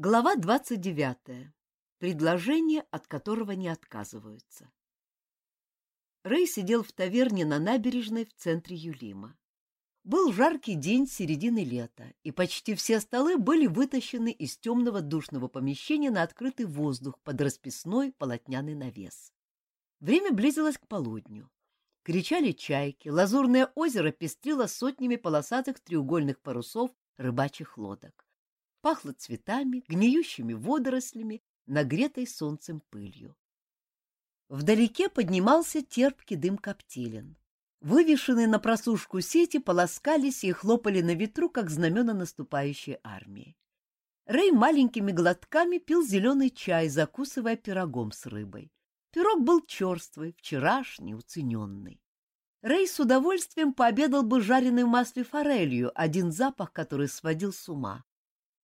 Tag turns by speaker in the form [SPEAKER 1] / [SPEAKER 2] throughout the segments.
[SPEAKER 1] Глава 29. Предложение, от которого не отказываются. Рэй сидел в таверне на набережной в центре Юлима. Был жаркий день середины лета, и почти все столы были вытащены из темного душного помещения на открытый воздух под расписной полотняный навес. Время близилось к полудню. Кричали чайки, лазурное озеро пестрило сотнями полосатых треугольных парусов рыбачьих лодок. Пахло цветами, гниющими водорослями, нагретой солнцем пылью. Вдалеке поднимался терпкий дым коптилен. Вывешенные на просушку сети полоскались и хлопали на ветру, как знамена наступающей армии. Рэй маленькими глотками пил зеленый чай, закусывая пирогом с рыбой. Пирог был черствый, вчерашний, уцененный. Рэй с удовольствием пообедал бы жареной в масле форелью, один запах, который сводил с ума.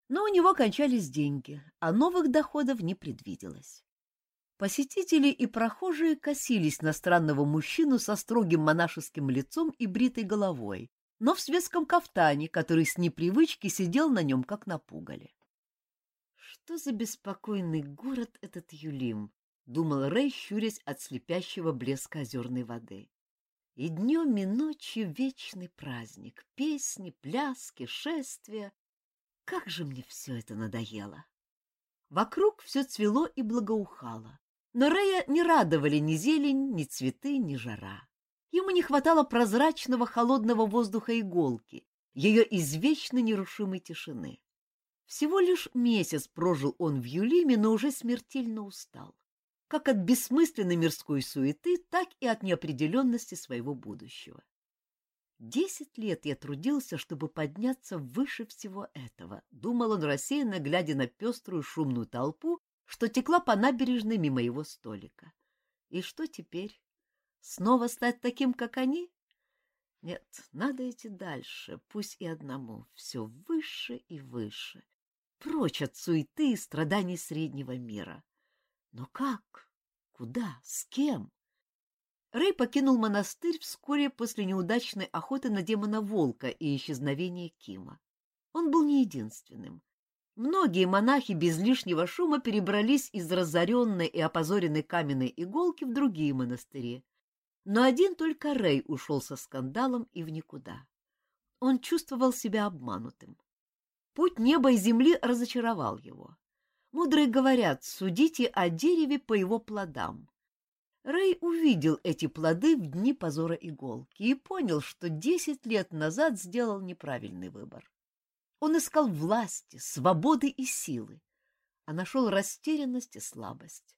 [SPEAKER 1] Но у него кончались деньги, а новых доходов не предвиделось. Посетители и прохожие косились на странного мужчину со строгим монашеским лицом и бритой головой, но в светском кафтане, который с непривычки сидел на нем, как на пугале. «Что за беспокойный город этот Юлим?» — думал Рэй, щурясь от слепящего блеска озерной воды. «И днем, и ночью вечный праздник, песни, пляски, шествия, как же мне все это надоело! Вокруг все цвело и благоухало, но Рея не радовали ни зелень, ни цветы, ни жара. Ему не хватало прозрачного холодного воздуха иголки, ее извечно нерушимой тишины. Всего лишь месяц прожил он в Юлиме, но уже смертельно устал, как от бессмысленной мирской суеты, так и от неопределенности своего будущего. Десять лет я трудился, чтобы подняться выше всего этого, думал он рассеянно, глядя на пеструю шумную толпу, что текла по набережной мимо его столика. И что теперь? Снова стать таким, как они? Нет, надо идти дальше, пусть и одному, все выше и выше, прочь от суеты и страданий среднего мира. Но как? Куда? С кем? Рэй покинул монастырь вскоре после неудачной охоты на демона-волка и исчезновения Кима. Он был не единственным. Многие монахи без лишнего шума перебрались из разоренной и опозоренной каменной иголки в другие монастыри. Но один только Рэй ушел со скандалом и в никуда. Он чувствовал себя обманутым. Путь неба и земли разочаровал его. Мудрые говорят, судите о дереве по его плодам. Рэй увидел эти плоды в дни позора иголки и понял, что десять лет назад сделал неправильный выбор. Он искал власти, свободы и силы, а нашел растерянность и слабость.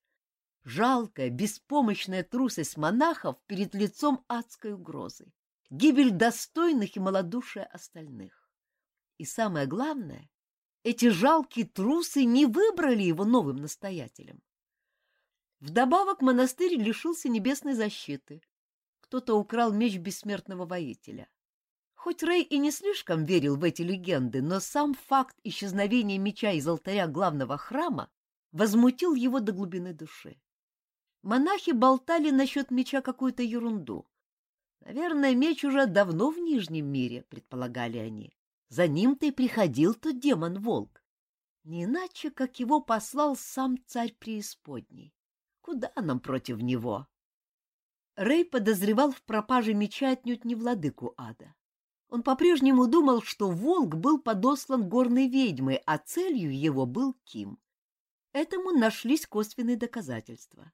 [SPEAKER 1] Жалкая, беспомощная трусость монахов перед лицом адской угрозы, гибель достойных и малодушие остальных. И самое главное, эти жалкие трусы не выбрали его новым настоятелем. Вдобавок монастырь лишился небесной защиты. Кто-то украл меч бессмертного воителя. Хоть Рэй и не слишком верил в эти легенды, но сам факт исчезновения меча из алтаря главного храма возмутил его до глубины души. Монахи болтали насчет меча какую-то ерунду. Наверное, меч уже давно в Нижнем мире, предполагали они. За ним-то и приходил тот демон-волк. Не иначе, как его послал сам царь преисподней. Куда нам против него? Рэй подозревал в пропаже меча отнюдь не владыку ада. Он по-прежнему думал, что волк был подослан горной ведьмой, а целью его был Ким. Этому нашлись косвенные доказательства.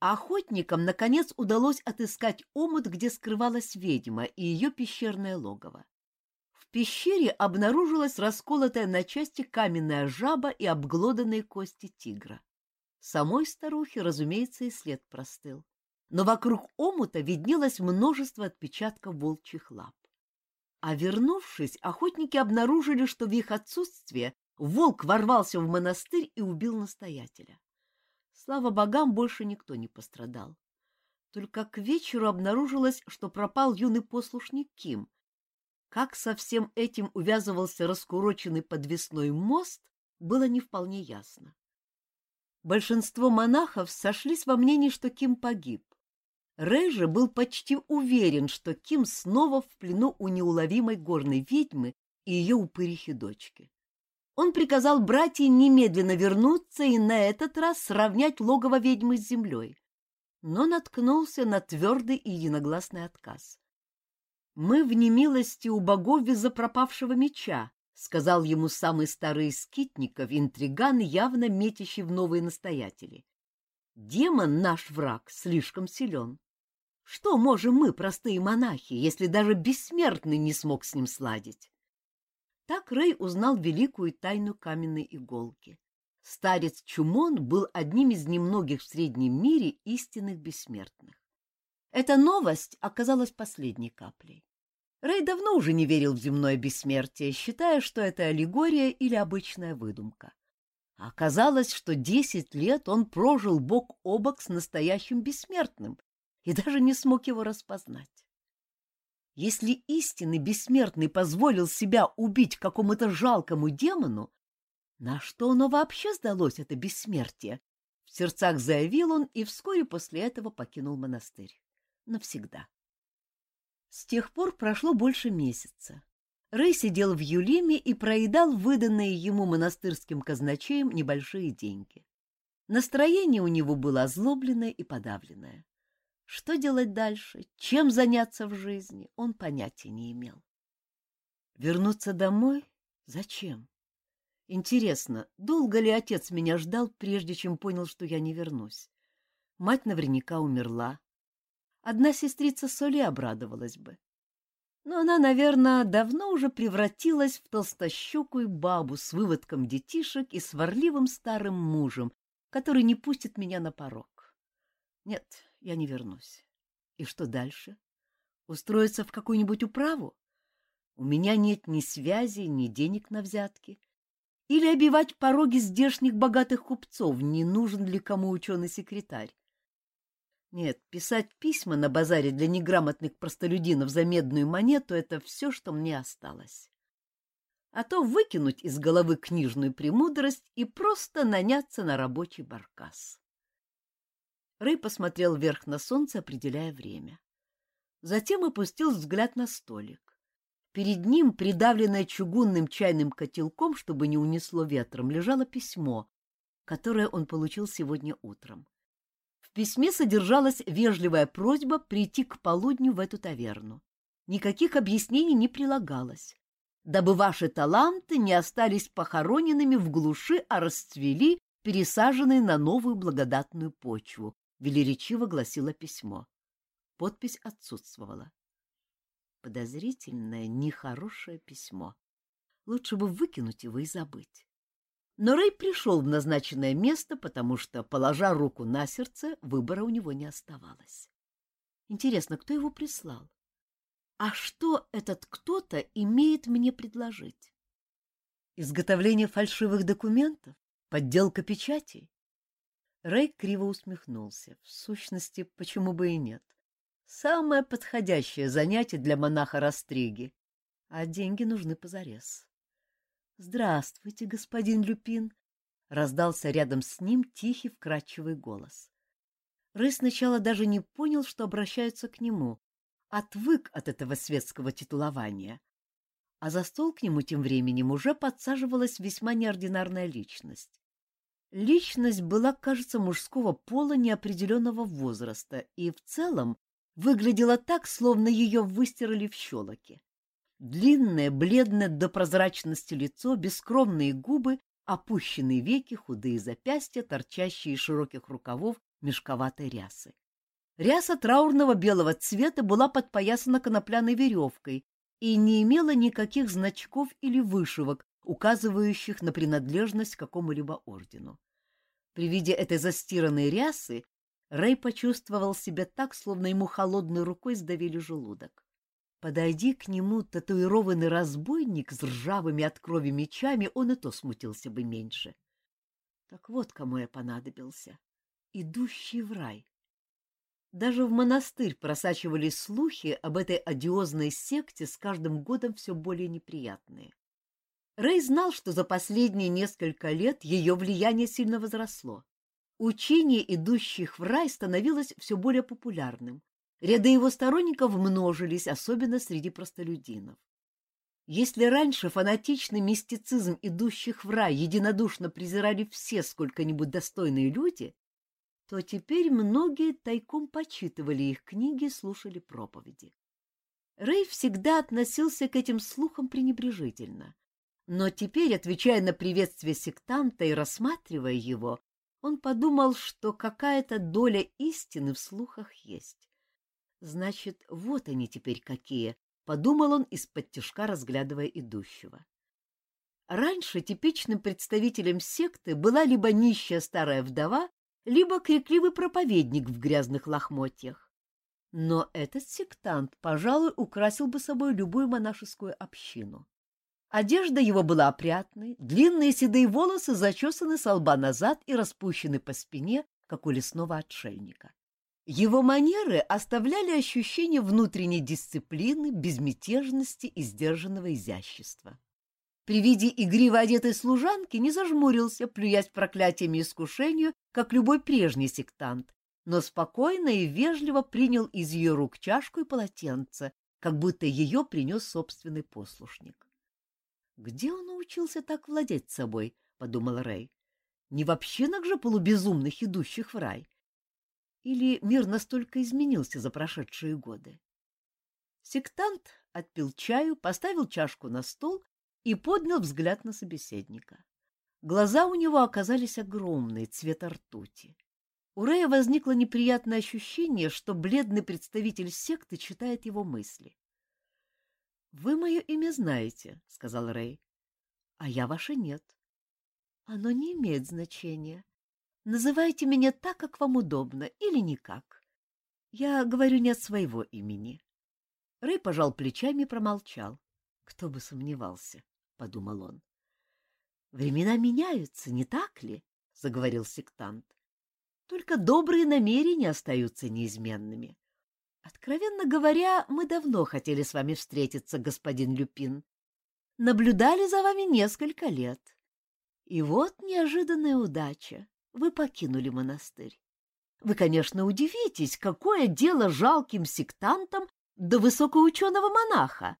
[SPEAKER 1] охотникам, наконец, удалось отыскать омут, где скрывалась ведьма и ее пещерное логово. В пещере обнаружилась расколотая на части каменная жаба и обглоданные кости тигра. Самой старухе, разумеется, и след простыл. Но вокруг омута виднелось множество отпечатков волчьих лап. А вернувшись, охотники обнаружили, что в их отсутствие волк ворвался в монастырь и убил настоятеля. Слава богам, больше никто не пострадал. Только к вечеру обнаружилось, что пропал юный послушник Ким. Как со всем этим увязывался раскуроченный подвесной мост, было не вполне ясно. Большинство монахов сошлись во мнении, что Ким погиб. Рэй же был почти уверен, что Ким снова в плену у неуловимой горной ведьмы и ее упырихи дочки. он приказал братьям немедленно вернуться и на этот раз сравнять логово ведьмы с землей, но наткнулся на твердый и единогласный отказ. «Мы в немилости у богов из-за пропавшего меча», — сказал ему самый старый из скитников, интриган, явно метящий в новые настоятели. «Демон, наш враг, слишком силен. Что можем мы, простые монахи, если даже бессмертный не смог с ним сладить?» Так Рэй узнал великую тайну каменной иголки. Старец Чумон был одним из немногих в среднем мире истинных бессмертных. Эта новость оказалась последней каплей. Рэй давно уже не верил в земное бессмертие, считая, что это аллегория или обычная выдумка. А оказалось, что десять лет он прожил бок о бок с настоящим бессмертным и даже не смог его распознать. Если истинный бессмертный позволил себя убить какому-то жалкому демону, на что оно вообще сдалось, это бессмертие? В сердцах заявил он и вскоре после этого покинул монастырь. Навсегда. С тех пор прошло больше месяца. Рэй сидел в Юлиме и проедал выданные ему монастырским казначеем небольшие деньги. Настроение у него было озлобленное и подавленное. Что делать дальше, чем заняться в жизни, он понятия не имел. Вернуться домой? Зачем? Интересно, долго ли отец меня ждал, прежде чем понял, что я не вернусь? Мать наверняка умерла. Одна сестрица Соли обрадовалась бы. Но она, наверное, давно уже превратилась в толстощекую бабу с выводком детишек и сварливым старым мужем, который не пустит меня на порог. Нет, я не вернусь. И что дальше? Устроиться в какую-нибудь управу? У меня нет ни связи, ни денег на взятки. Или обивать пороги здешних богатых купцов, не нужен ли кому ученый-секретарь. Нет, писать письма на базаре для неграмотных простолюдинов за медную монету — это все, что мне осталось. А то выкинуть из головы книжную премудрость и просто наняться на рабочий баркас. Рэй посмотрел вверх на солнце, определяя время. Затем опустил взгляд на столик. Перед ним, придавленное чугунным чайным котелком, чтобы не унесло ветром, лежало письмо, которое он получил сегодня утром. Письме содержалась вежливая просьба прийти к полудню в эту таверну. Никаких объяснений не прилагалось, дабы ваши таланты не остались похороненными в глуши, а расцвели, пересаженные на новую благодатную почву, велеречиво гласило письмо. Подпись отсутствовала. Подозрительное, нехорошее письмо. Лучше бы выкинуть его и забыть. Но Рэй пришел в назначенное место, потому что, положа руку на сердце, выбора у него не оставалось. Интересно, кто его прислал? А что этот кто-то имеет мне предложить? Изготовление фальшивых документов? Подделка печатей? Рэй криво усмехнулся. В сущности, почему бы и нет? Самое подходящее занятие для монаха Растриги. А деньги нужны позарез. — Здравствуйте, господин Люпин! — раздался рядом с ним тихий вкрадчивый голос. Рэй сначала даже не понял, что обращаются к нему, отвык от этого светского титулования. А за стол к нему тем временем уже подсаживалась весьма неординарная личность. Личность была, кажется, мужского пола неопределенного возраста и в целом выглядела так, словно ее выстирали в щелоке. Длинное, бледное до прозрачности лицо, бескровные губы, опущенные веки, худые запястья, торчащие из широких рукавов мешковатой рясы. Ряса траурного белого цвета была подпоясана конопляной веревкой и не имела никаких значков или вышивок, указывающих на принадлежность к какому-либо ордену. При виде этой застиранной рясы Рэй почувствовал себя так, словно ему холодной рукой сдавили желудок. Подойди к нему татуированный разбойник с ржавыми от крови мечами, он и то смутился бы меньше. Так вот кому я понадобился. Идущий в рай. Даже в монастырь просачивались слухи об этой одиозной секте с каждым годом все более неприятные. Рэй знал, что за последние несколько лет ее влияние сильно возросло. Учение идущих в рай становилось все более популярным. Ряды его сторонников множились, особенно среди простолюдинов. Если раньше фанатичный мистицизм идущих в рай единодушно презирали все сколько-нибудь достойные люди, то теперь многие тайком почитывали их книги и слушали проповеди. Рэй всегда относился к этим слухам пренебрежительно, но теперь, отвечая на приветствие сектанта и рассматривая его, он подумал, что какая-то доля истины в слухах есть. Значит, вот они теперь какие, — подумал он из-под тяжка, разглядывая идущего. Раньше типичным представителем секты была либо нищая старая вдова, либо крикливый проповедник в грязных лохмотьях. Но этот сектант, пожалуй, украсил бы собой любую монашескую общину. Одежда его была опрятной, длинные седые волосы зачесаны со лба назад и распущены по спине, как у лесного отшельника. Его манеры оставляли ощущение внутренней дисциплины, безмятежности и сдержанного изящества. При виде игриво одетой служанки не зажмурился, плюясь проклятиями и искушению, как любой прежний сектант, но спокойно и вежливо принял из ее рук чашку и полотенце, как будто ее принес собственный послушник. «Где он научился так владеть собой?» — подумал Рэй. «Не в общинах же полубезумных, идущих в рай. Или мир настолько изменился за прошедшие годы? Сектант отпил чаю, поставил чашку на стол и поднял взгляд на собеседника. Глаза у него оказались огромные, цвета ртути. У Рэя возникло неприятное ощущение, что бледный представитель секты читает его мысли. — Вы мое имя знаете, — сказал Рэй, — а я ваше нет. — Оно не имеет значения, Называйте меня так, как вам удобно, или никак. Я говорю не от своего имени. Рэй пожал плечами и промолчал. Кто бы сомневался, — подумал он. — Времена меняются, не так ли? — заговорил сектант. — Только добрые намерения остаются неизменными. Откровенно говоря, мы давно хотели с вами встретиться, господин Люпин. Наблюдали за вами несколько лет. И вот неожиданная удача вы покинули монастырь. Вы, конечно, удивитесь, какое дело жалким сектантам до высокоученого монаха.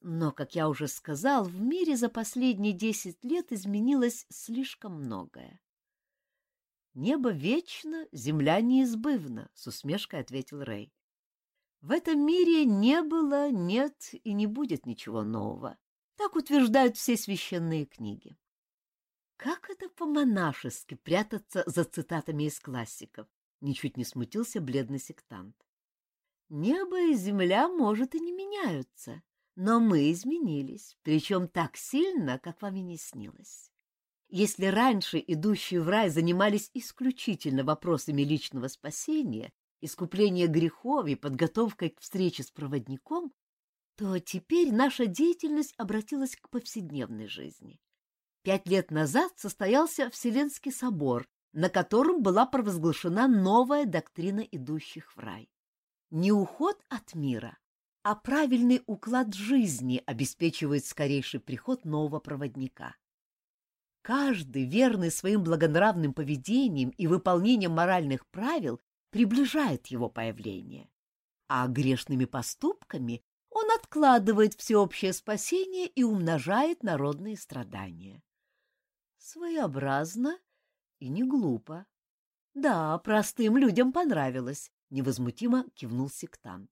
[SPEAKER 1] Но, как я уже сказал, в мире за последние десять лет изменилось слишком многое. «Небо вечно, земля неизбывна», — с усмешкой ответил Рэй. «В этом мире не было, нет и не будет ничего нового. Так утверждают все священные книги. Как это по-монашески прятаться за цитатами из классиков? Ничуть не смутился бледный сектант. Небо и земля, может, и не меняются, но мы изменились, причем так сильно, как вам и не снилось. Если раньше идущие в рай занимались исключительно вопросами личного спасения, искупления грехов и подготовкой к встрече с проводником, то теперь наша деятельность обратилась к повседневной жизни. Пять лет назад состоялся Вселенский собор, на котором была провозглашена новая доктрина идущих в рай. Не уход от мира, а правильный уклад жизни обеспечивает скорейший приход нового проводника. Каждый, верный своим благонравным поведением и выполнением моральных правил, приближает его появление, а грешными поступками он откладывает всеобщее спасение и умножает народные страдания. Своеобразно и не глупо. Да, простым людям понравилось, невозмутимо кивнул сектант.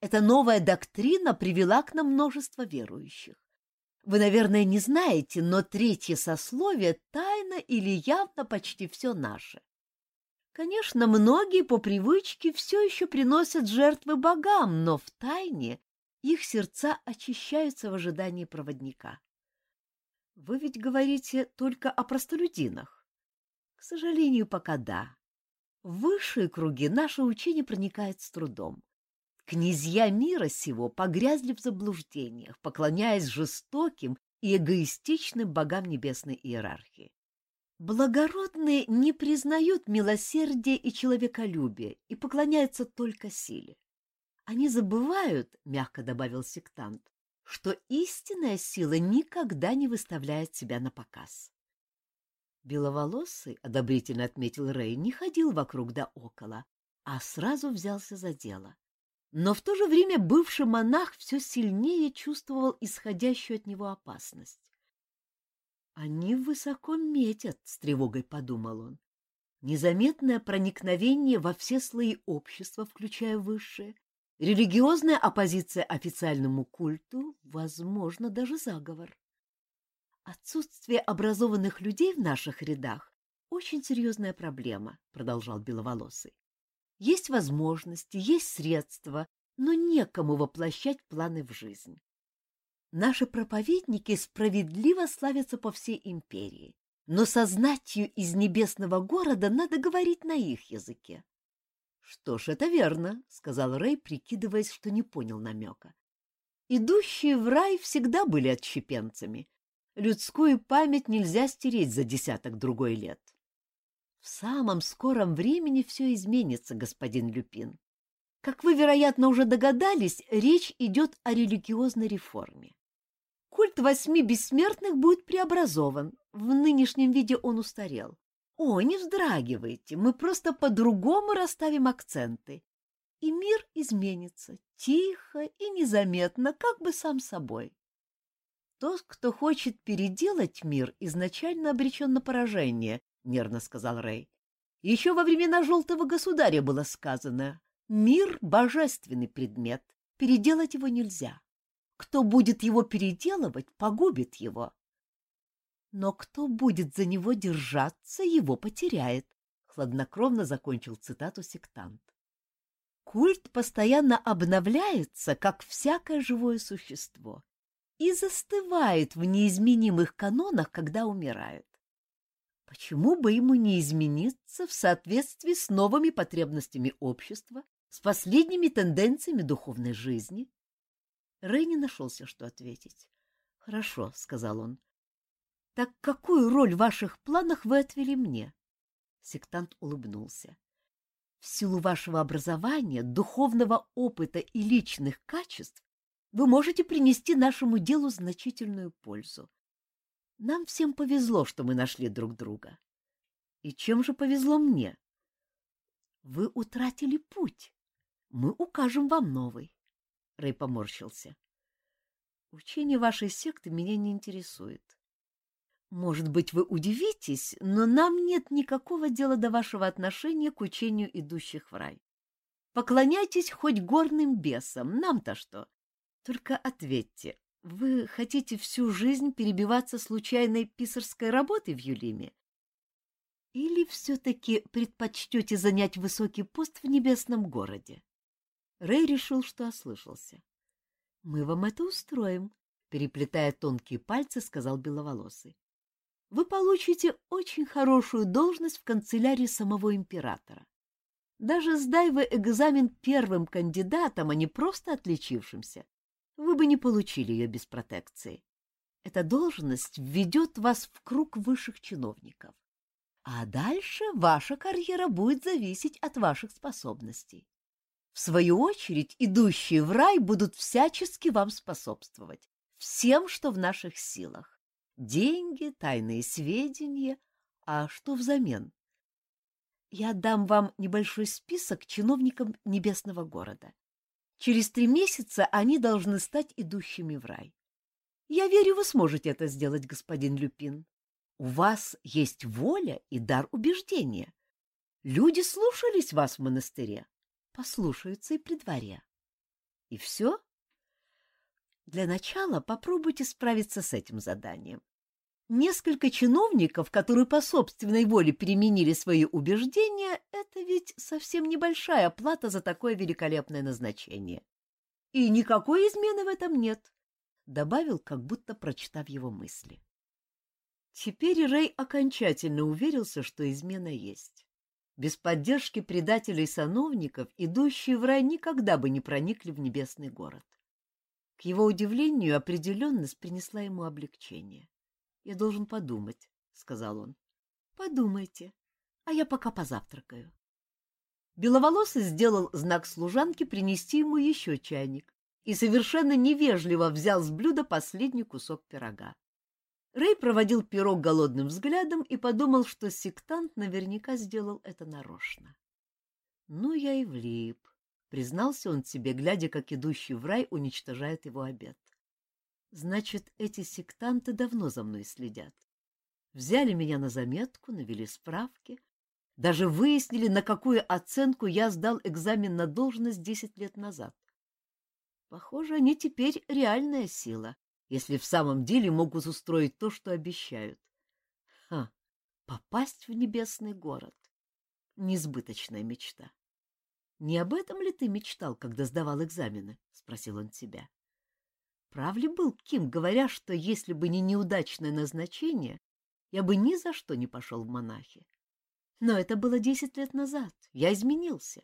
[SPEAKER 1] Эта новая доктрина привела к нам множество верующих. Вы, наверное, не знаете, но третье сословие тайно или явно почти все наше. Конечно, многие по привычке все еще приносят жертвы богам, но в тайне их сердца очищаются в ожидании проводника. Вы ведь говорите только о простолюдинах. К сожалению, пока да. В высшие круги наше учение проникает с трудом. Князья мира сего погрязли в заблуждениях, поклоняясь жестоким и эгоистичным богам небесной иерархии. Благородные не признают милосердия и человеколюбия и поклоняются только силе. Они забывают, — мягко добавил сектант, что истинная сила никогда не выставляет себя на показ. Беловолосый, одобрительно отметил Рэй, не ходил вокруг да около, а сразу взялся за дело. Но в то же время бывший монах все сильнее чувствовал исходящую от него опасность. «Они высоко метят», — с тревогой подумал он. «Незаметное проникновение во все слои общества, включая высшее, религиозная оппозиция официальному культу, возможно, даже заговор. Отсутствие образованных людей в наших рядах — очень серьезная проблема, — продолжал Беловолосый. Есть возможности, есть средства, но некому воплощать планы в жизнь. Наши проповедники справедливо славятся по всей империи, но со знатью из небесного города надо говорить на их языке. — Что ж, это верно, — сказал Рэй, прикидываясь, что не понял намека. Идущие в рай всегда были отщепенцами. Людскую память нельзя стереть за десяток другой лет. В самом скором времени все изменится, господин Люпин. Как вы, вероятно, уже догадались, речь идет о религиозной реформе. Культ восьми бессмертных будет преобразован. В нынешнем виде он устарел. О, не вздрагивайте, мы просто по-другому расставим акценты. И мир изменится, тихо и незаметно, как бы сам собой. Тот, кто хочет переделать мир, изначально обречен на поражение, — нервно сказал Рэй. Еще во времена Желтого Государя было сказано, мир — божественный предмет, переделать его нельзя. Кто будет его переделывать, погубит его. Но кто будет за него держаться, его потеряет, — хладнокровно закончил цитату сектант. Культ постоянно обновляется, как всякое живое существо, и застывает в неизменимых канонах, когда умирает. Почему бы ему не измениться в соответствии с новыми потребностями общества, с последними тенденциями духовной жизни? Рэй не нашелся, что ответить. — Хорошо, — сказал он. — Так какую роль в ваших планах вы отвели мне? Сектант улыбнулся. — В силу вашего образования, духовного опыта и личных качеств вы можете принести нашему делу значительную пользу. Нам всем повезло, что мы нашли друг друга. И чем же повезло мне? Вы утратили путь. Мы укажем вам новый. Рэй поморщился. Учение вашей секты меня не интересует. Может быть, вы удивитесь, но нам нет никакого дела до вашего отношения к учению идущих в рай. Поклоняйтесь хоть горным бесам, нам-то что? Только ответьте, вы хотите всю жизнь перебиваться случайной писарской работой в Юлиме? Или все-таки предпочтете занять высокий пост в небесном городе? Рэй решил, что ослышался. — Мы вам это устроим, — переплетая тонкие пальцы, сказал Беловолосый. — Вы получите очень хорошую должность в канцелярии самого императора. Даже сдай вы экзамен первым кандидатом, а не просто отличившимся, вы бы не получили ее без протекции. Эта должность введет вас в круг высших чиновников. А дальше ваша карьера будет зависеть от ваших способностей. В свою очередь, идущие в рай будут всячески вам способствовать, всем, что в наших силах. Деньги, тайные сведения. А что взамен? Я дам вам небольшой список чиновникам небесного города. Через три месяца они должны стать идущими в рай. Я верю, вы сможете это сделать, господин Люпин. У вас есть воля и дар убеждения. Люди слушались вас в монастыре, послушаются и при дворе. И все? Для начала попробуйте справиться с этим заданием. Несколько чиновников, которые по собственной воле переменили свои убеждения, это ведь совсем небольшая плата за такое великолепное назначение. И никакой измены в этом нет, — добавил, как будто прочитав его мысли. Теперь Рэй окончательно уверился, что измена есть. Без поддержки предателей-сановников идущие в рай никогда бы не проникли в небесный город. К его удивлению, определенность принесла ему облегчение. Я должен подумать, — сказал он. — Подумайте, а я пока позавтракаю. Беловолосый сделал знак служанке принести ему еще чайник и совершенно невежливо взял с блюда последний кусок пирога. Рэй проводил пирог голодным взглядом и подумал, что сектант наверняка сделал это нарочно. Ну, я и влип. — признался он себе, глядя, как идущий в рай уничтожает его обед. Значит, эти сектанты давно за мной следят. Взяли меня на заметку, навели справки, даже выяснили, на какую оценку я сдал экзамен на должность десять лет назад. Похоже, они теперь реальная сила, если в самом деле могут устроить то, что обещают. Ха, попасть в небесный город. Несбыточная мечта. Не об этом ли ты мечтал, когда сдавал экзамены? — спросил он себя. Прав ли был Ким, говоря, что если бы не неудачное назначение, я бы ни за что не пошел в монахи? Но это было десять лет назад. Я изменился.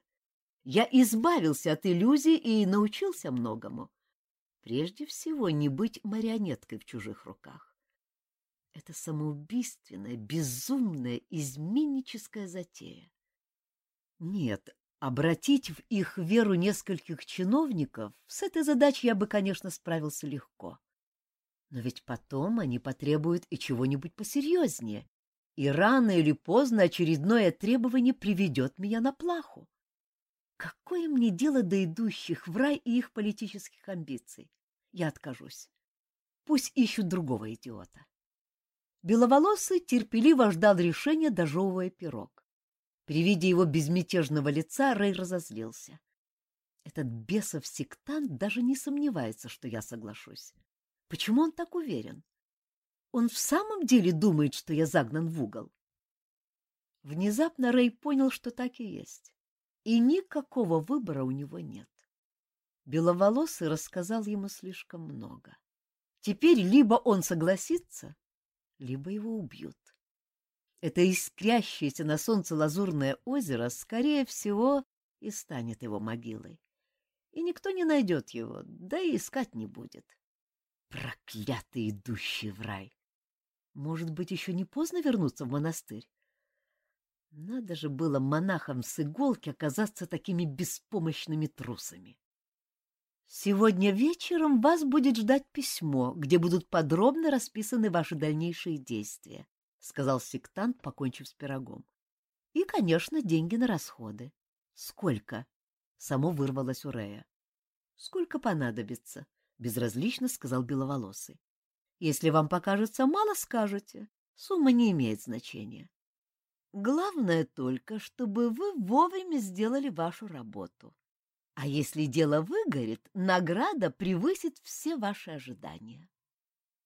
[SPEAKER 1] Я избавился от иллюзий и научился многому. Прежде всего, не быть марионеткой в чужих руках. Это самоубийственная, безумная, изменническая затея. Нет, Обратить в их веру нескольких чиновников, с этой задачей я бы, конечно, справился легко. Но ведь потом они потребуют и чего-нибудь посерьезнее, и рано или поздно очередное требование приведет меня на плаху. Какое мне дело до идущих в рай и их политических амбиций? Я откажусь. Пусть ищут другого идиота. Беловолосый терпеливо ждал решения, дожевывая пирог. При виде его безмятежного лица Рэй разозлился. Этот бесов сектант даже не сомневается, что я соглашусь. Почему он так уверен? Он в самом деле думает, что я загнан в угол? Внезапно Рэй понял, что так и есть. И никакого выбора у него нет. Беловолосый рассказал ему слишком много. Теперь либо он согласится, либо его убьют. Это искрящееся на солнце лазурное озеро, скорее всего, и станет его могилой. И никто не найдет его, да и искать не будет. Проклятый идущий в рай! Может быть, еще не поздно вернуться в монастырь? Надо же было монахам с иголки оказаться такими беспомощными трусами. Сегодня вечером вас будет ждать письмо, где будут подробно расписаны ваши дальнейшие действия. — сказал сектант, покончив с пирогом. — И, конечно, деньги на расходы. — Сколько? — само вырвалось у Рея. — Сколько понадобится? — безразлично сказал Беловолосый. — Если вам покажется мало, скажете. Сумма не имеет значения. Главное только, чтобы вы вовремя сделали вашу работу. А если дело выгорит, награда превысит все ваши ожидания.